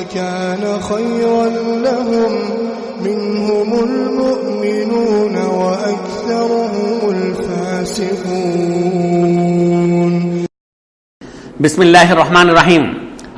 لكان خيرا لهم منهم المؤمنون وأكثرهم الفاسقون. بسم الله الرحمن الرحيم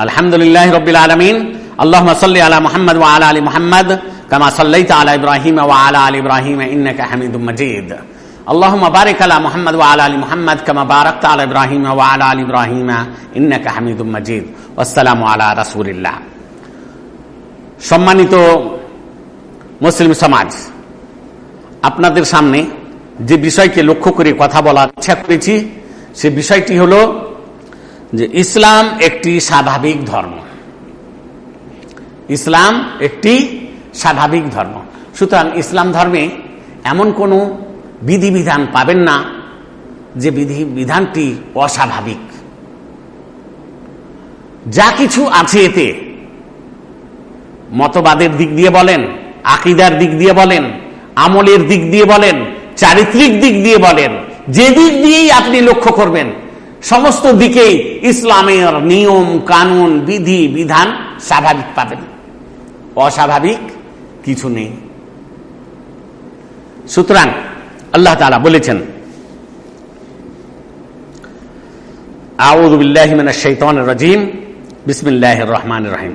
الحمد لله رب العالمين اللهم صل على محمد وعلى ال محمد كما صليت على إبراهيم وعلى ال إبراهيم انك حميد مجيد اللهم بارك على محمد وعلى ال محمد كما باركت على إبراهيم وعلى ال إبراهيم انك حميد مجيد والسلام على رسول الله সম্মানিত মুসলিম সমাজ, আপনাদের সামনে যে বিষয়কে লক্ষ্য করে কথা বলার ইচ্ছা করেছি, সে বিষয়টি হল যে ইসলাম একটি স্বাভাবিক ধর্ম। ইসলাম একটি স্বাভাবিক ধর্ম। সুতরাং ইসলাম ধর্মে এমন কোনো বিধিবিধান পাবেন না যে বিধি, বিধানটি অস্বাভাবিক। যা কিছু আছে এতে মতবাদের দিক দিয়ে বলেন, আকিদার দিক দিয়ে বলেন, আমলের দিক দিয়ে বলেন, চারিত্রিক দিক দিয়ে বলেন, যে দিক দিয়েই আপনি লক্ষ্য করবেন, সমস্ত দিকেই ইসলামের নিয়ম, কানুন, বিধি, বিধান স্বাভাবিক পাবেন। অস্বাভাবিক কিছু নেই। সুতরাং আল্লাহ তালা বলেছেন আউদ রাজিম বিসমিল্লাহ রহমান রহিম।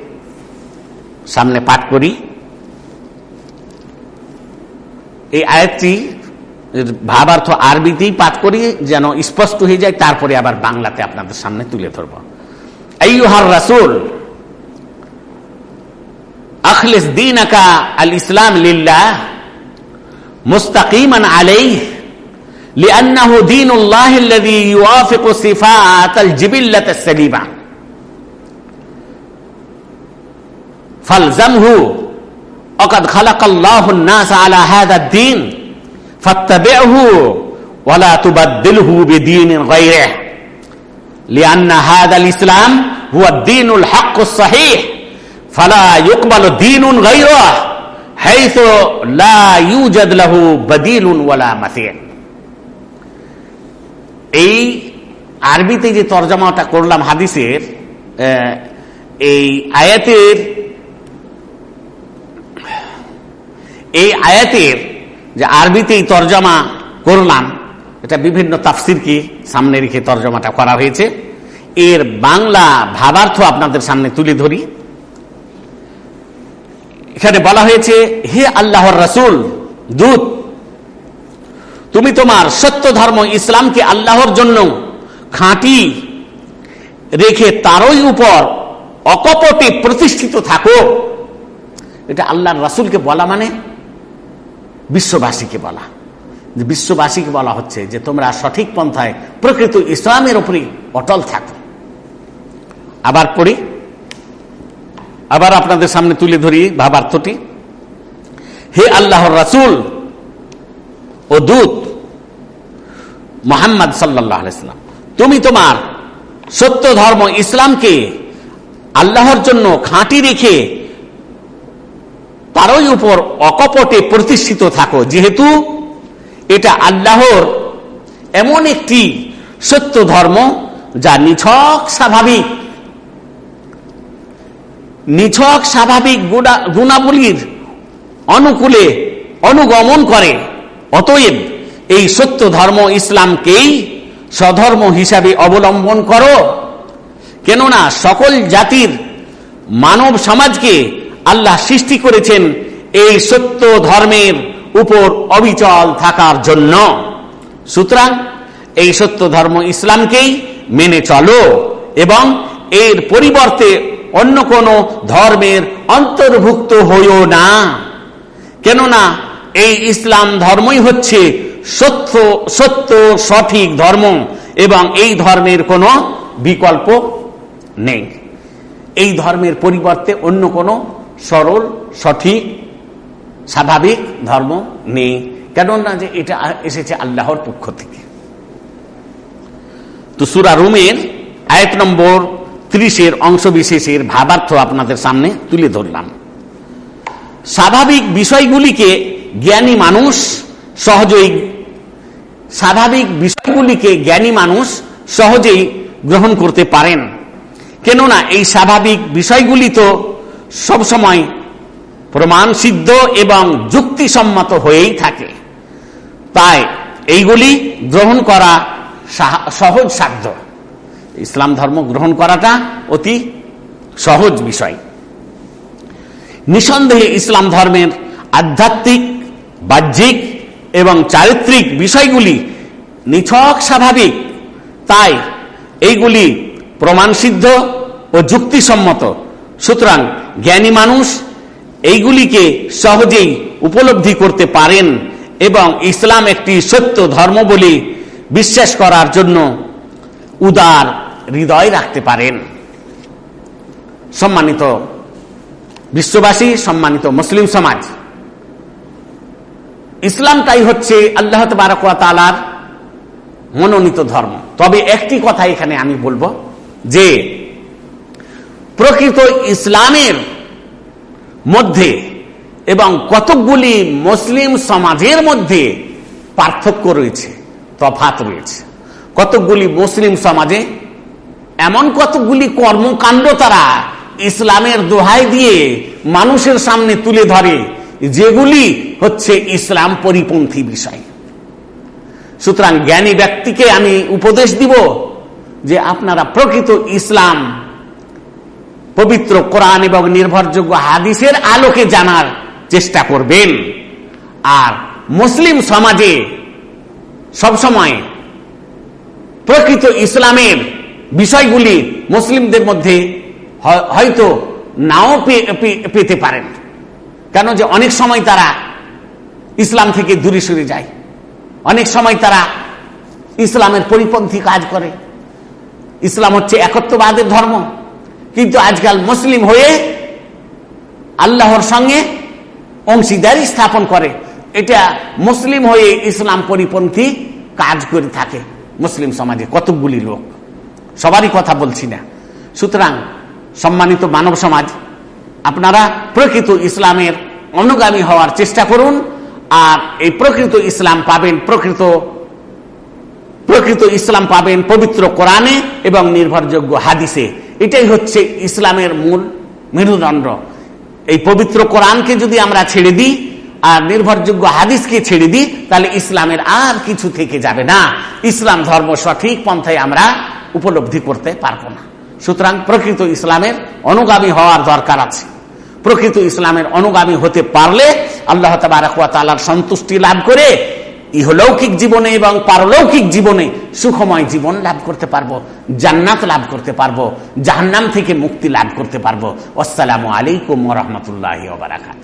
সামনে পাঠ করি এই আয়াতটি ভাবার্থ আরবিতেই পাঠ করি যেন স্পষ্ট হয়ে যায় তারপরে আবার বাংলাতে আপনাদের সামনে তুলে ধরব আইহার রাসুল أخلص دينك الإسلام لله مستقيما عليه لأنه دين الله الذي يوافق صفات الجبلة السليمة فالزمه وقد خلق الله الناس على هذا الدين فاتبعه ولا تبدله بدين غيره لأن هذا الإسلام هو الدين الحق الصحيح فلا يقبل دين غيره حيث لا يوجد له بديل ولا مثيل এই আরবিতে যে তর্জমাটা করলাম হাদিসের এই আয়াতের এই আয়াতের যে আরবিতে এই তর্জমা করলাম, এটা বিভিন্ন তাফসিরকে সামনে রেখে তর্জমাটা করা হয়েছে। এর বাংলা ভাবার্থ আপনাদের সামনে তুলে ধরি। এখানে বলা হয়েছে, হে আল্লাহর রসুল, দূত, তুমি তোমার সত্য ধর্ম ইসলামকে আল্লাহর জন্য খাঁটি রেখে তারই উপর অকপটে প্রতিষ্ঠিত থাকো। এটা আল্লাহর রাসুলকে বলা মানে বিশ্ববাসীকে বলা। যে বিশ্ববাসীকে বলা হচ্ছে যে তোমরা সঠিক পন্থায় প্রকৃত ইসলামের উপরে অটল থাকো। আবার পড়ি। আবার আপনাদের সামনে তুলে ধরি ভাবার্থটি। হে আল্লাহর রাসুল ও দূত মোহাম্মদ সাল্লাম, তুমি তোমার সত্য ধর্ম ইসলামকে আল্লাহর জন্য খাঁটি রেখে তারই উপর অকপটে প্রতিষ্ঠিত থাকো। যেহেতু এটা আল্লাহর এমন একটি সত্য ধর্ম যা নিছক স্বাভাবিক। নিছক স্বাভাবিক গুণাবলীর অনুকূলে অনুগমন করে। অতএব এই সত্য ধর্ম ইসলামকেই স্বধর্ম হিসাবে অবলম্বন করো। কেননা সকল জাতির মানব সমাজকে আল্লাহ সৃষ্টি করেছেন এই সত্য ধর্মের উপর অবিচল থাকার জন্য। সুতরাং এই সত্য ধর্ম ইসলামকেই মেনে চলো এবং এর পরিবর্তে অন্য কোন ধর্মের অন্তর্ভুক্ত হইও না। কেননা এই ইসলাম ধর্মই হচ্ছে সত্য সত্য, সঠিক ধর্ম এবং এই ধর্মের কোনো বিকল্প নেই। এই ধর্মের পরিবর্তে অন্য কোনো সরল, সঠিক, স্বাভাবিক ধর্ম নেই। কেননা যে এটা এসেছে আল্লাহর পক্ষ থেকে। তো সুরা রুমের আয়ত নম্বর ত্রিশের অংশ বিশেষের ভাবার্থ আপনাদের সামনে তুলে ধরলাম। স্বাভাবিক বিষয়গুলিকে জ্ঞানী মানুষ সহজেই, স্বাভাবিক বিষয়গুলিকে জ্ঞানী মানুষ সহজেই গ্রহণ করতে পারেন। কেননা এই স্বাভাবিক বিষয়গুলি তো সবসময় প্রমাণ সিদ্ধ এবং যুক্তিসম্মত হয়েই থাকে। তাই এইগুলি গ্রহণ করা সহজ সাধ্য। ইসলাম ধর্ম গ্রহণ করাটা অতি সহজ বিষয়। নিঃসন্দেহে ইসলাম ধর্মের আধ্যাত্মিক, বাহ্যিক এবং চারিত্রিক বিষয়গুলি নিছক স্বাভাবিক। তাই এইগুলি প্রমাণসিদ্ধ ও যুক্তিসম্মত। সুতরাং জ্ঞানী মানুষ এইগুলিকে সহজেই উপলব্ধি করতে পারেন এবং ইসলাম একটি সত্য ধর্ম বলে বিশ্বাস করার জন্য উদার হৃদয় রাখতে পারেন। সম্মানিত বিশ্ববাসী, সম্মানিত মুসলিম সমাজ, ইসলামটাই হচ্ছে আল্লাহ তালার মনোনীত ধর্ম। তবে একটি কথা এখানে আমি বলব যে প্রকৃত ইসলামের মধ্যে এবং কতকগুলি মুসলিম সমাজের মধ্যে পার্থক্য রয়েছে তফাত রয়েছে। কতকগুলি মুসলিম সমাজে এমন কতকগুলি কর্মকাণ্ড তারা ইসলামের দোহাই দিয়ে মানুষের সামনে তুলে ধরে, যেগুলি হচ্ছে ইসলাম পরিপন্থী বিষয়। সুতরাং জ্ঞানী ব্যক্তিকে আমি উপদেশ দিব যে আপনারা প্রকৃত ইসলাম পবিত্র কোরআন এবং নির্ভরযোগ্য হাদিসের আলোকে জানার চেষ্টা করবেন। আর মুসলিম সমাজে সবসময় প্রকৃত ইসলামের বিষয়গুলি মুসলিমদের মধ্যে হয়তো নাও পেতে পারেন। কেন যে অনেক সময় তারা ইসলাম থেকে দূরে সরে যায়। অনেক সময় তারা ইসলামের পরিপন্থী কাজ করে। ইসলাম হচ্ছে একত্ববাদের ধর্ম। কিন্তু আজকাল মুসলিম হয়ে আল্লাহর সঙ্গে অংশীদারি স্থাপন করে। এটা মুসলিম হয়ে ইসলাম পরিপন্থী কাজ করে থাকে মুসলিম সমাজে, কতকগুলি লোক। সবারই কথা বলছি না। সুতরাং সম্মানিত মানব সমাজ, আপনারা প্রকৃত ইসলামের অনুগামী হওয়ার চেষ্টা করুন, আর এই প্রকৃত ইসলাম পাবেন প্রকৃত প্রকৃত ইসলাম পাবেন পবিত্র কোরআনে এবং নির্ভরযোগ্য হাদিসে। এটাই হচ্ছে ইসলামের মূল মেরুদণ্ড। এই পবিত্র কোরআনকে যদি আমরা ছেড়ে দিই আর নির্ভরযোগ্য হাদিসকে ছেড়ে দিই, তাহলে ইসলামের আর কিছু থেকে যাবে না। ইসলাম ধর্ম সঠিক পন্থায় আমরা উপলব্ধি করতে পারব না। সুতরাং প্রকৃত ইসলামের অনুগামী হওয়ার দরকার আছে। প্রকৃত ইসলামের অনুগামী হতে পারলে আল্লাহ তালার সন্তুষ্টি লাভ করে ইহলৌকিক জীবনে এবং পারলৌকিক জীবনে সুখময় জীবন লাভ করতে পারব, জান্নাত লাভ করতে পারব, জাহান্নাম থেকে মুক্তি লাভ করতে পারব। আসসালামু আলাইকুম রহমতুল্লাহ বারাকাত